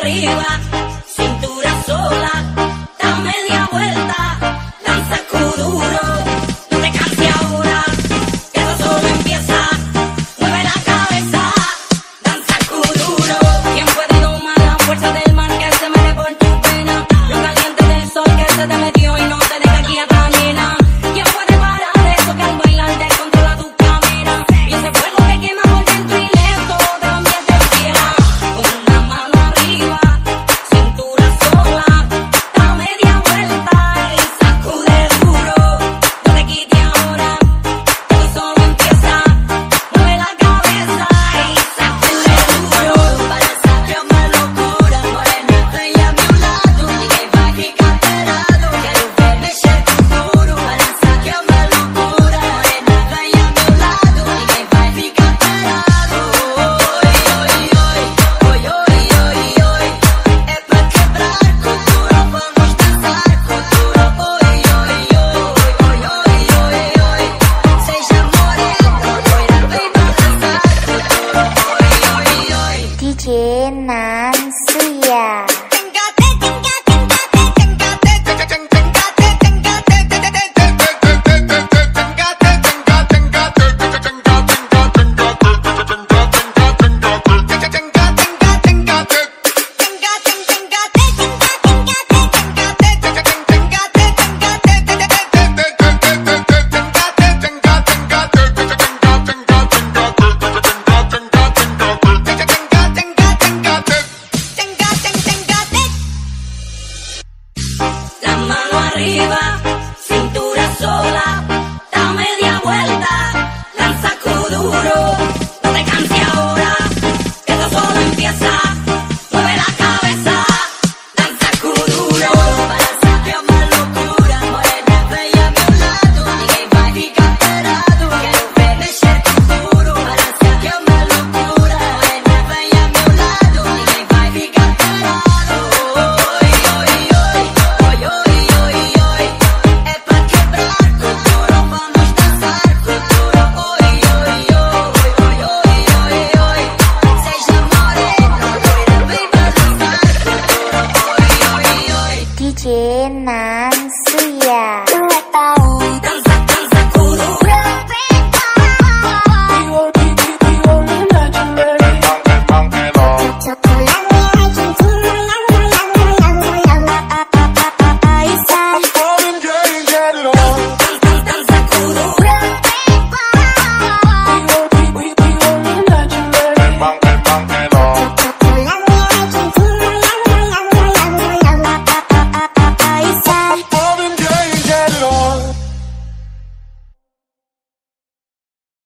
arriba. Nasi.